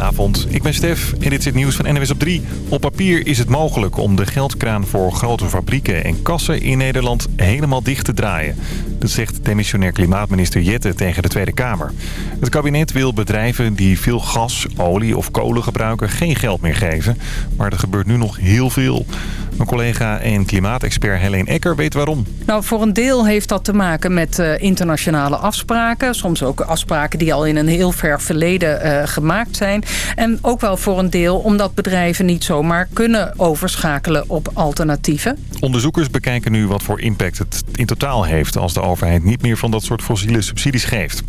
Goedenavond, ik ben Stef en dit is het nieuws van NWS op 3. Op papier is het mogelijk om de geldkraan voor grote fabrieken en kassen in Nederland helemaal dicht te draaien. Dat zegt demissionair klimaatminister Jette tegen de Tweede Kamer. Het kabinet wil bedrijven die veel gas, olie of kolen gebruiken geen geld meer geven. Maar er gebeurt nu nog heel veel. Mijn collega en klimaatexpert Helene Ecker weet waarom. Nou, voor een deel heeft dat te maken met uh, internationale afspraken. Soms ook afspraken die al in een heel ver verleden uh, gemaakt zijn. En ook wel voor een deel omdat bedrijven niet zomaar kunnen overschakelen op alternatieven. Onderzoekers bekijken nu wat voor impact het in totaal heeft... als de overheid niet meer van dat soort fossiele subsidies geeft.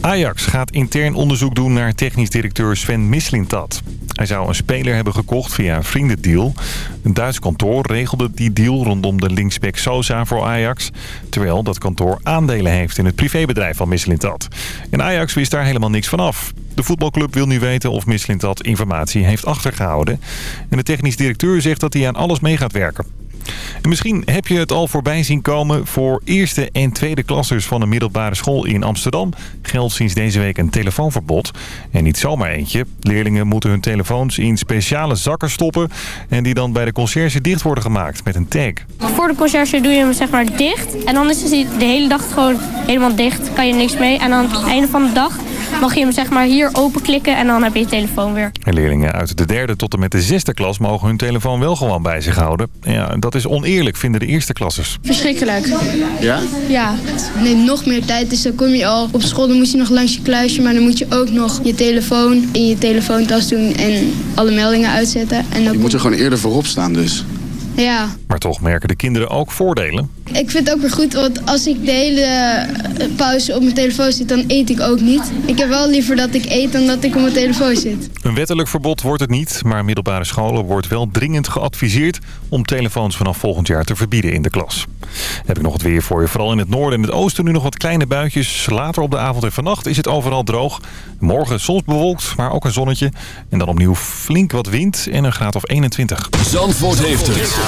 Ajax gaat intern onderzoek doen naar technisch directeur Sven Mislintat. Hij zou een speler hebben gekocht via een vriendendeal. Een Duits kantoor regelde die deal rondom de linksback Sosa voor Ajax. Terwijl dat kantoor aandelen heeft in het privébedrijf van Mislintat. En Ajax wist daar helemaal niks van af. De voetbalclub wil nu weten of Mislintat informatie heeft achtergehouden. En de technisch directeur zegt dat hij aan alles mee gaat werken. En misschien heb je het al voorbij zien komen. Voor eerste en tweede klassers van een middelbare school in Amsterdam... geldt sinds deze week een telefoonverbod. En niet zomaar eentje. Leerlingen moeten hun telefoons in speciale zakken stoppen... en die dan bij de conciërge dicht worden gemaakt met een tag. Voor de conciërge doe je hem zeg maar dicht. En dan is hij de hele dag gewoon helemaal dicht. Kan je niks mee. En aan het einde van de dag mag je hem zeg maar hier openklikken en dan heb je je telefoon weer. En leerlingen uit de derde tot en met de zesde klas mogen hun telefoon wel gewoon bij zich houden. Ja, dat is oneerlijk, vinden de eerste klassers. Verschrikkelijk. Ja? Ja. Nee, nog meer tijd, dus dan kom je al op school, dan moet je nog langs je kluisje, maar dan moet je ook nog je telefoon in je telefoontas doen en alle meldingen uitzetten. En dan je moet er gewoon eerder voorop staan dus. Ja. Maar toch merken de kinderen ook voordelen. Ik vind het ook weer goed, want als ik de hele pauze op mijn telefoon zit, dan eet ik ook niet. Ik heb wel liever dat ik eet dan dat ik op mijn telefoon zit. Een wettelijk verbod wordt het niet, maar middelbare scholen wordt wel dringend geadviseerd om telefoons vanaf volgend jaar te verbieden in de klas. Heb ik nog het weer voor je. Vooral in het noorden en het oosten nu nog wat kleine buitjes. Later op de avond en vannacht is het overal droog. Morgen soms bewolkt, maar ook een zonnetje. En dan opnieuw flink wat wind en een graad of 21. Zandvoort heeft het.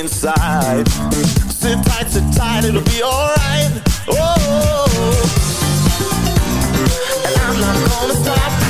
Inside. Sit tight, sit tight, it'll be alright. Oh, I'm not gonna stop.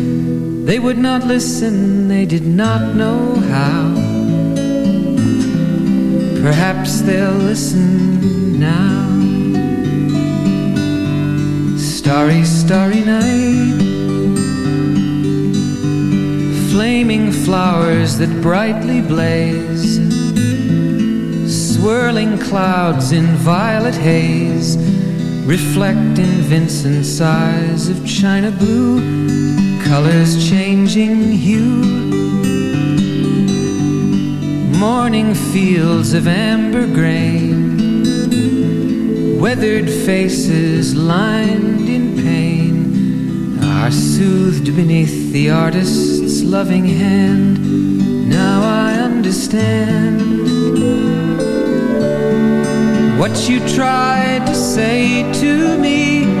They would not listen, they did not know how. Perhaps they'll listen now. Starry, starry night. Flaming flowers that brightly blaze. Swirling clouds in violet haze. Reflect in Vincent's eyes of china blue colors changing hue. Morning fields of amber grain, weathered faces lined in pain are soothed beneath the artist's loving hand. Now I understand what you tried to say to me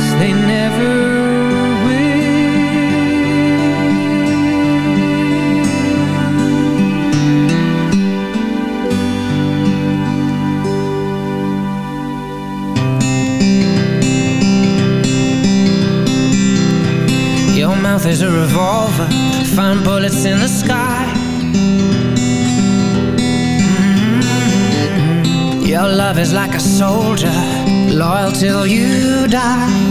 is a revolver, find bullets in the sky. Mm. Your love is like a soldier, loyal till you die.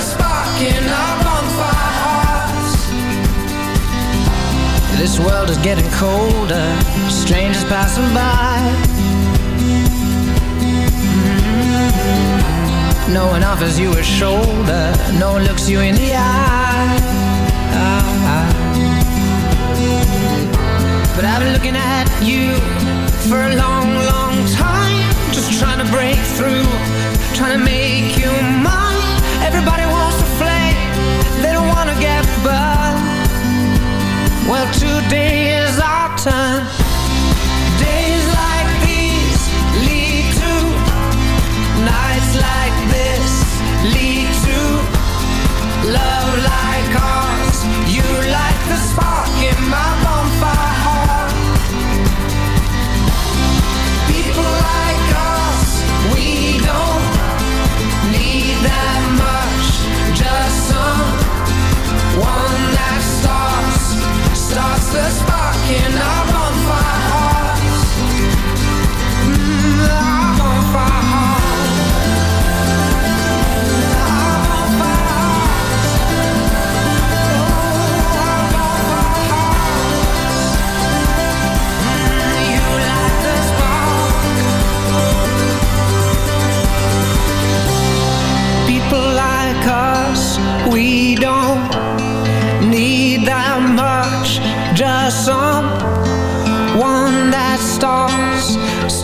spark in our bonfire hearts. This world is getting colder, strangers passing by. Mm. No one offers you a shoulder, no one looks you in the eye. But I've been looking at you for a long, long time, just trying to break through, trying to make you mine. Everybody wants to flame, they don't wanna get burned. Well, today is our turn.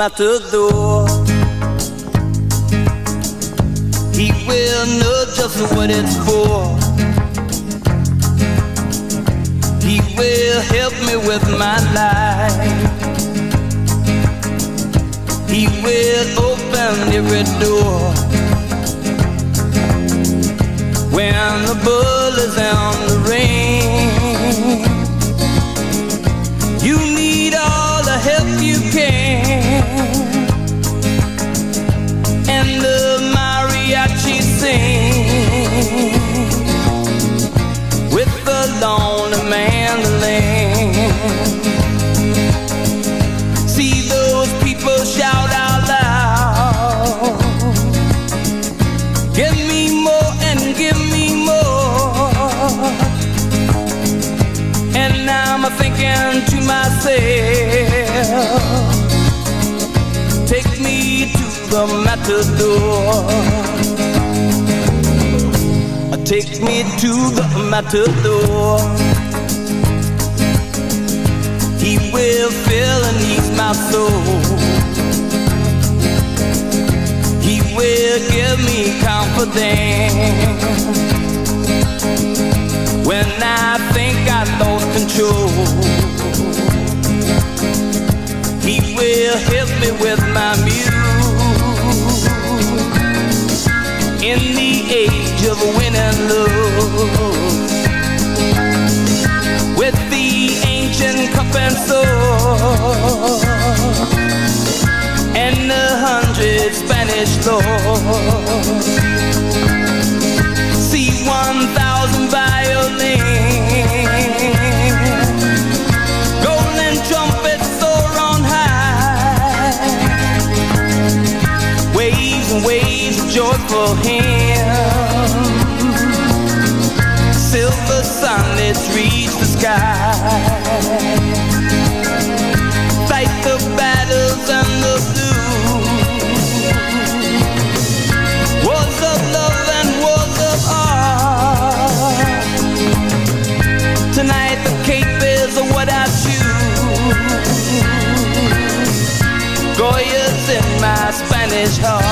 matador. thinking to myself Take me to the matador. Take me to the matador. He will fill and ease my soul. He will give me confidence. When I got lost control. He will help me with my muse in the age of win and lose. With the ancient cup and sword and the hundred Spanish lords. and waves a joyful hymn. Silver sunlets reach his heart.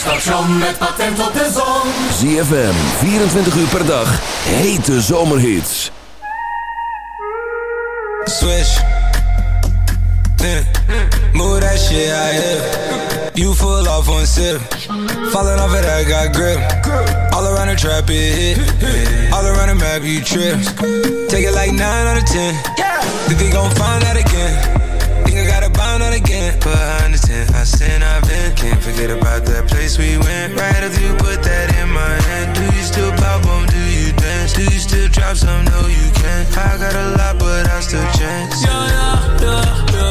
station met patent op de zon. ZFM, 24 uur per dag, hete zomerhits. Switch. Move that shit out. You full off on sip. Falling off it, I got grip. All around the trap, it hit. All around the map, you trip. Take it like 9 out of 10. Think they gon' find that again nigga got a bond on again. Put her on 10, I sin, I've been. Can't forget about that place we went. Right after you put that in my hand. Do you still pop on? Do you dance? Do you still drop some? No, you can't. I got a lot, but I still chance. Yo, yo, yo, yo.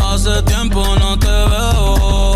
Hace tiempo no te veo.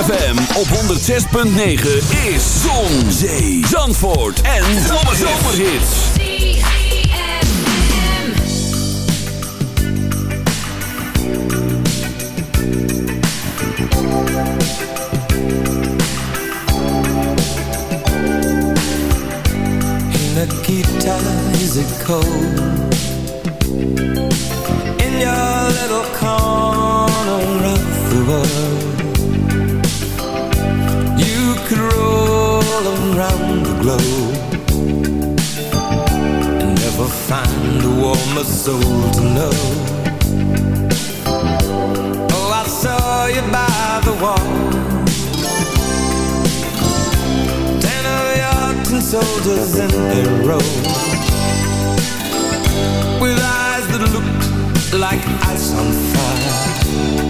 ZFM op 106.9 is Zon, Zee, Zandvoort en Zomerhits. Nikita, is it cold? In your little corner of the world could roll around the globe And never find a warmer soul to know. Oh, I saw you by the wall. Ten of your tin soldiers in a row With eyes that looked like ice on fire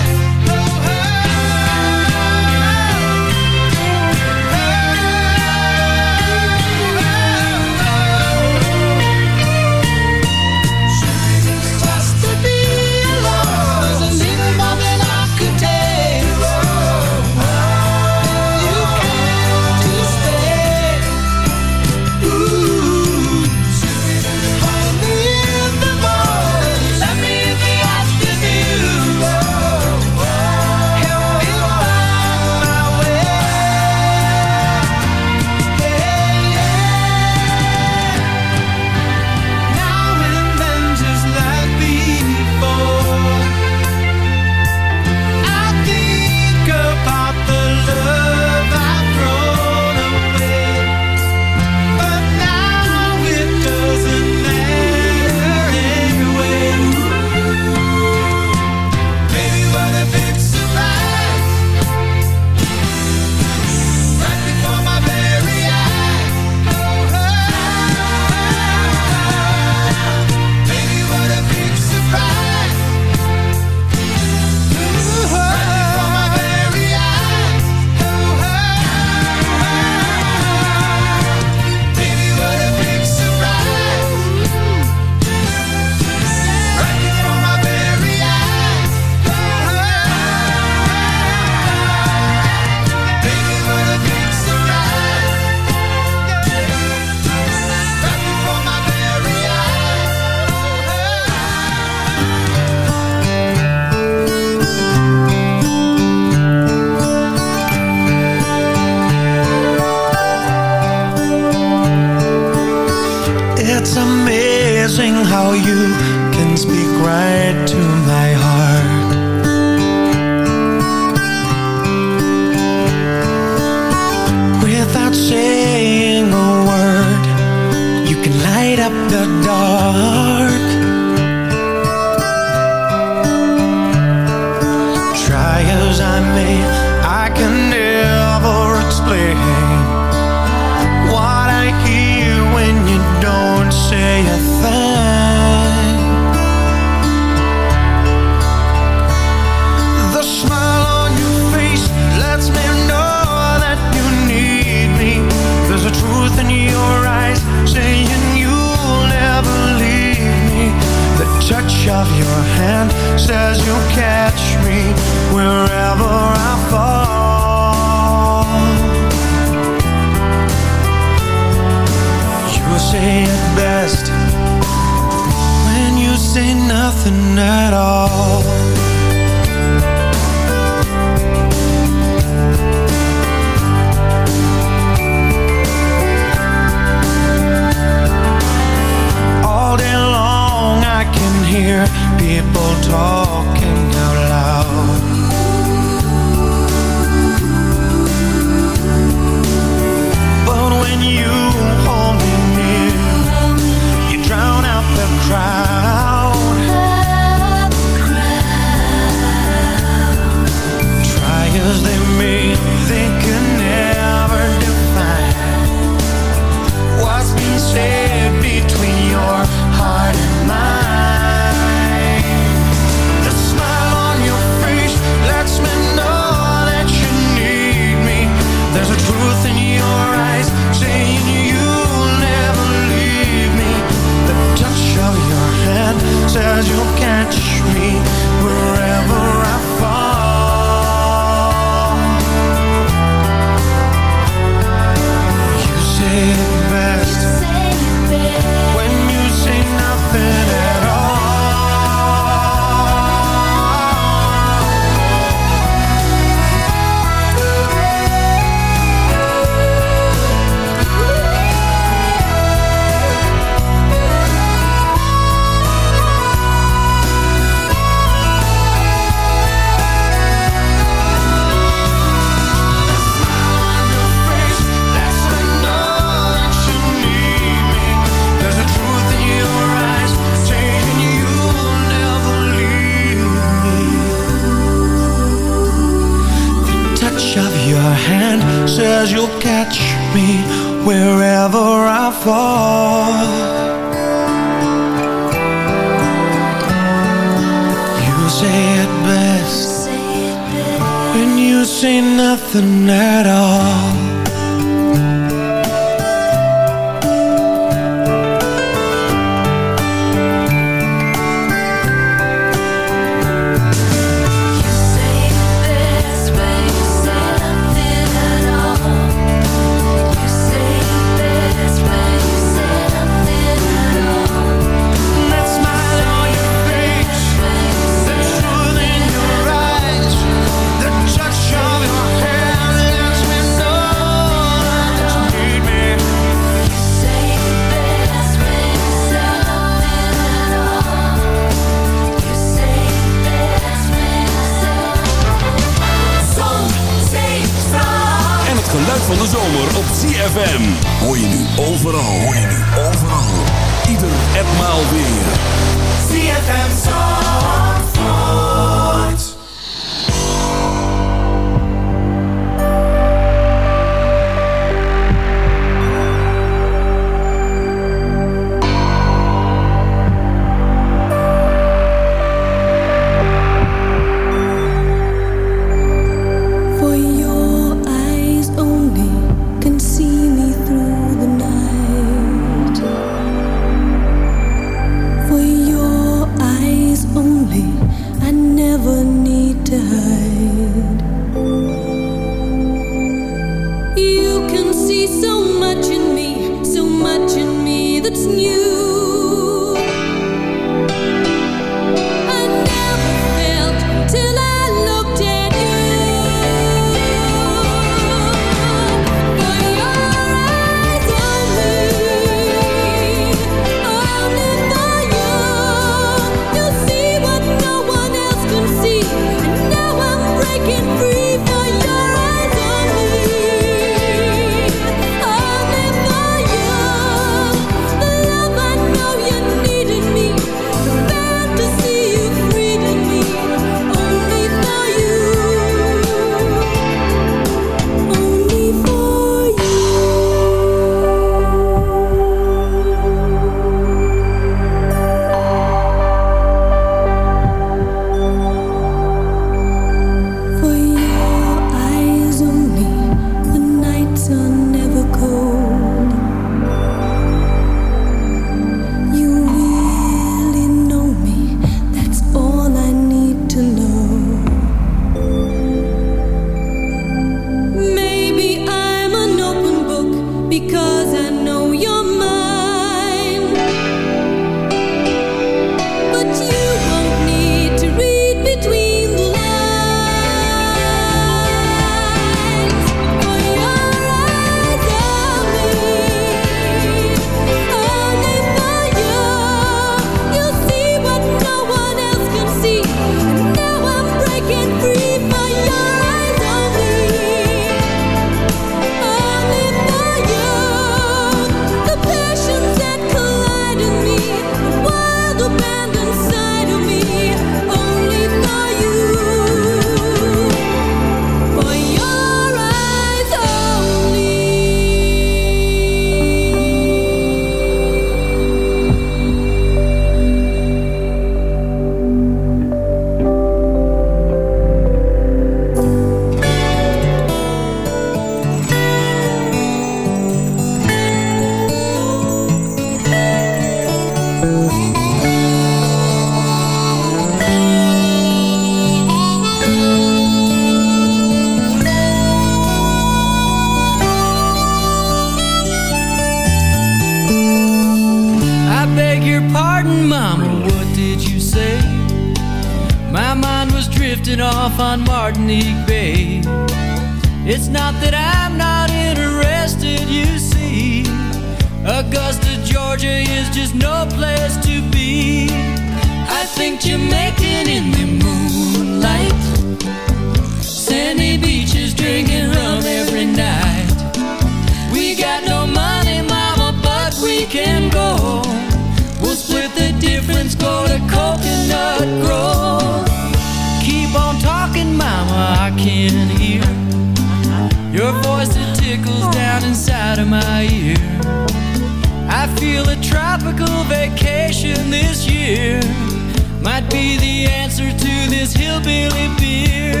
the answer to this hillbilly beer.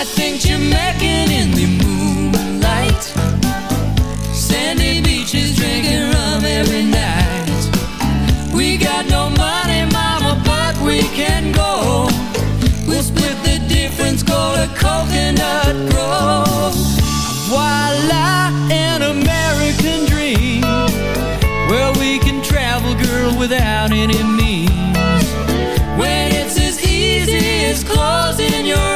I think Jamaican in the moonlight, sandy beaches drinking rum every night. We got no money, mama, but we can go. We'll split the difference, go to Coconut Grove. Voila, an American dream where we can travel, girl, without any means. As closing your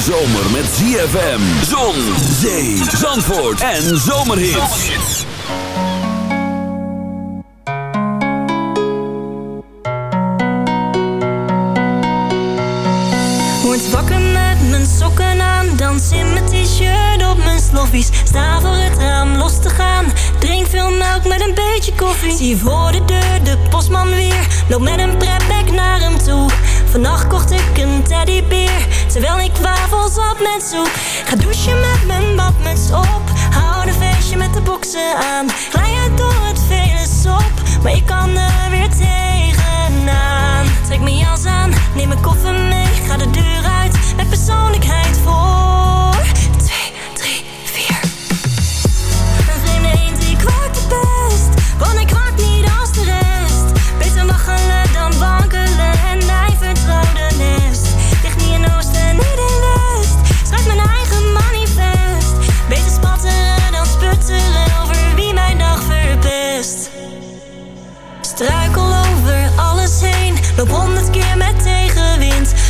zomer met ZFM, zon, zee, zandvoort en zomerhits. Word wakker met mijn sokken aan, dans in mijn t-shirt op mijn sloffies. Sta voor het raam los te gaan, drink veel melk met een beetje koffie. Zie voor de deur de postman weer, loop met een toe. Vannacht kocht ik een teddybeer, terwijl ik wafels had met soep. Ga douchen met mijn badmuts op, hou een feestje met de boksen aan. Glij uit door het vele sop, maar ik kan er weer tegenaan. Trek mijn jas aan, neem mijn koffer mee, ga de deur uit met persoonlijkheid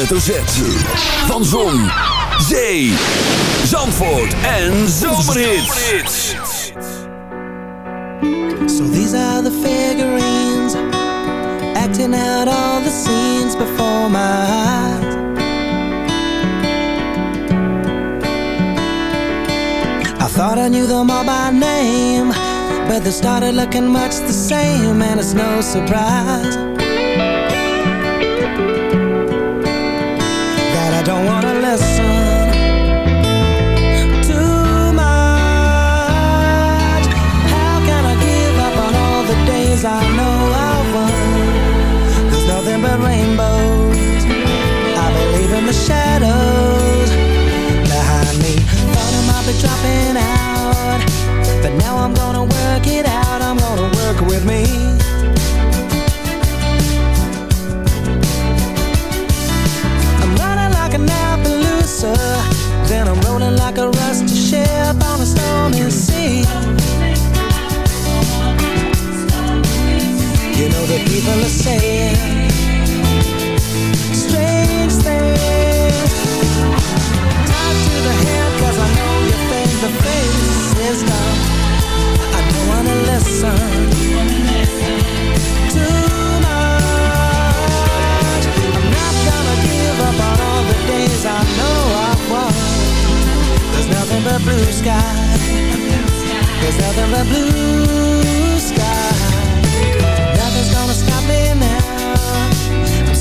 hoofdletter Z. Van Zon, Zee, Zandvoort en Zomerhits. So these are the figurines acting out all the scenes before my eyes. I thought I knew them all by name, but they started looking much the same, and it's no surprise I know I've won? There's nothing but rainbows. I believe in the shadows behind me. Thought I might be dropping out, but now I'm gonna work it out. I'm gonna work with me. Strange things. Tied to the I know face is. I don't wanna listen too much. I'm not gonna give up on all the days I know I've won. There's nothing but blue sky. There's nothing but blue